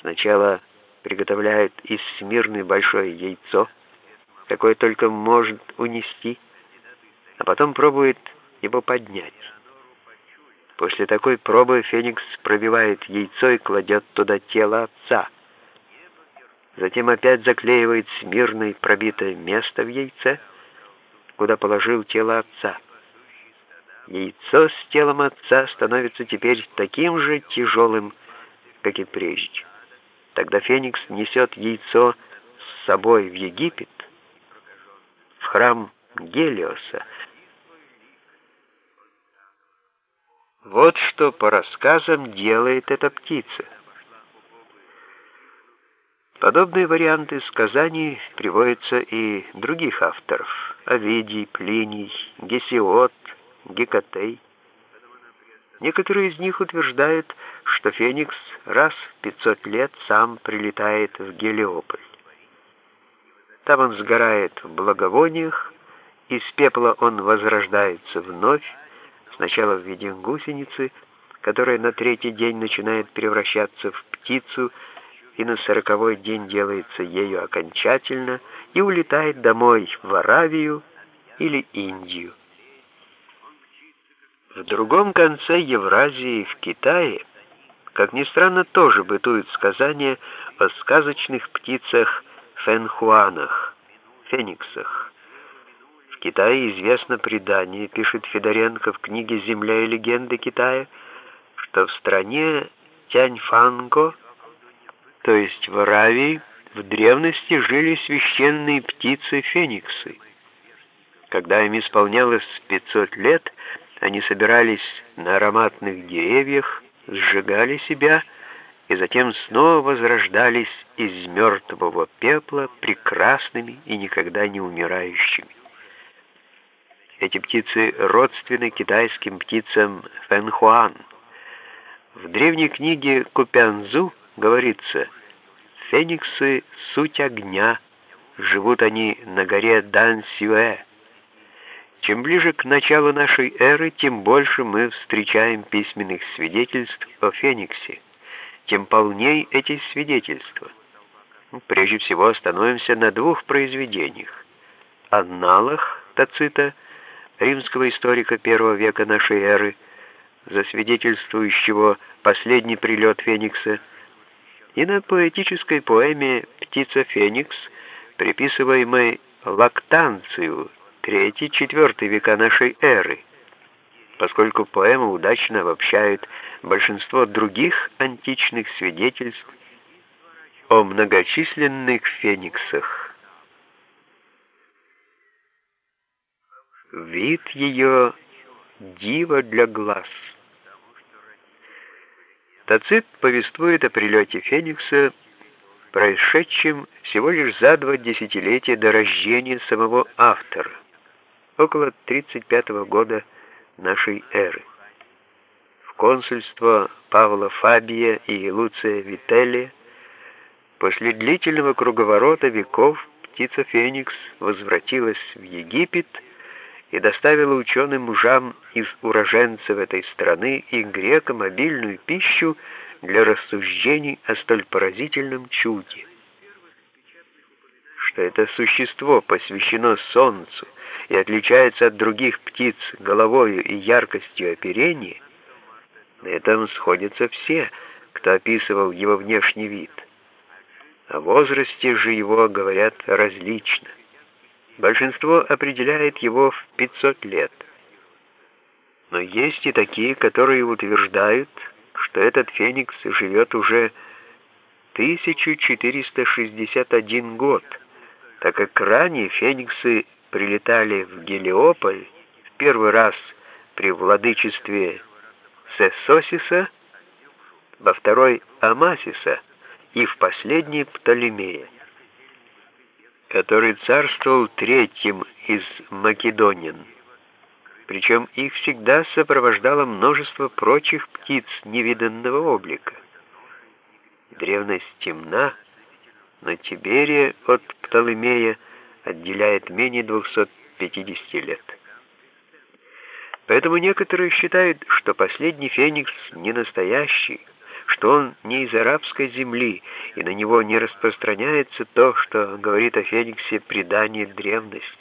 Сначала приготовляют из смирны большое яйцо, какое только может унести, а потом пробует его поднять. После такой пробы Феникс пробивает яйцо и кладет туда тело отца. Затем опять заклеивает смирной пробитое место в яйце, куда положил тело отца. Яйцо с телом отца становится теперь таким же тяжелым, как и прежде. Тогда Феникс несет яйцо с собой в Египет, в храм Гелиоса. Вот что по рассказам делает эта птица. Подобные варианты сказаний приводятся и других авторов. Овидий, Плиний, Гесиод, Гекатей. Некоторые из них утверждают, что Феникс раз в 500 лет сам прилетает в Гелиополь. Там он сгорает в благовониях, из пепла он возрождается вновь, сначала в виде гусеницы, которая на третий день начинает превращаться в птицу и на сороковой день делается ею окончательно и улетает домой в Аравию или Индию. В другом конце Евразии, в Китае, как ни странно, тоже бытуют сказания о сказочных птицах фэнхуанах, фениксах. В Китае известно предание, пишет Федоренко в книге «Земля и легенды Китая», что в стране Тяньфанго, то есть в Аравии, в древности жили священные птицы-фениксы. Когда им исполнялось 500 лет, они собирались на ароматных деревьях, сжигали себя и затем снова возрождались из мертвого пепла прекрасными и никогда не умирающими. Эти птицы родственны китайским птицам фэнхуан. В древней книге Купянзу говорится «Фениксы — суть огня, живут они на горе Дан-Сюэ». Чем ближе к началу нашей эры, тем больше мы встречаем письменных свидетельств о Фениксе, тем полней эти свидетельства. Прежде всего остановимся на двух произведениях. Анналах Тацита, римского историка первого века нашей эры, засвидетельствующего последний прилет Феникса, и на поэтической поэме «Птица Феникс», приписываемой Лактанцию, III-IV века нашей эры, поскольку поэма удачно обобщает большинство других античных свидетельств о многочисленных фениксах. Вид ее дива для глаз. Тацит повествует о прилете Феникса происшедшем всего лишь за два десятилетия до рождения самого автора около 35 года нашей эры. В консульство Павла Фабия и Луция Вителия после длительного круговорота веков птица Феникс возвратилась в Египет и доставила ученым мужам из уроженцев этой страны и грекам обильную пищу для рассуждений о столь поразительном чуде. Что это существо посвящено Солнцу, и отличается от других птиц головою и яркостью оперения, на этом сходятся все, кто описывал его внешний вид. О возрасте же его говорят различно. Большинство определяет его в 500 лет. Но есть и такие, которые утверждают, что этот феникс живет уже 1461 год, так как ранее фениксы прилетали в Гелиополь в первый раз при владычестве Сесосиса, во второй Амасиса и в последний Птолемея, который царствовал третьим из македонин. Причем их всегда сопровождало множество прочих птиц невиданного облика. Древность темна, но Тиберия от Птолемея отделяет менее 250 лет. Поэтому некоторые считают, что последний феникс не настоящий, что он не из арабской земли, и на него не распространяется то, что говорит о Фениксе предание древности.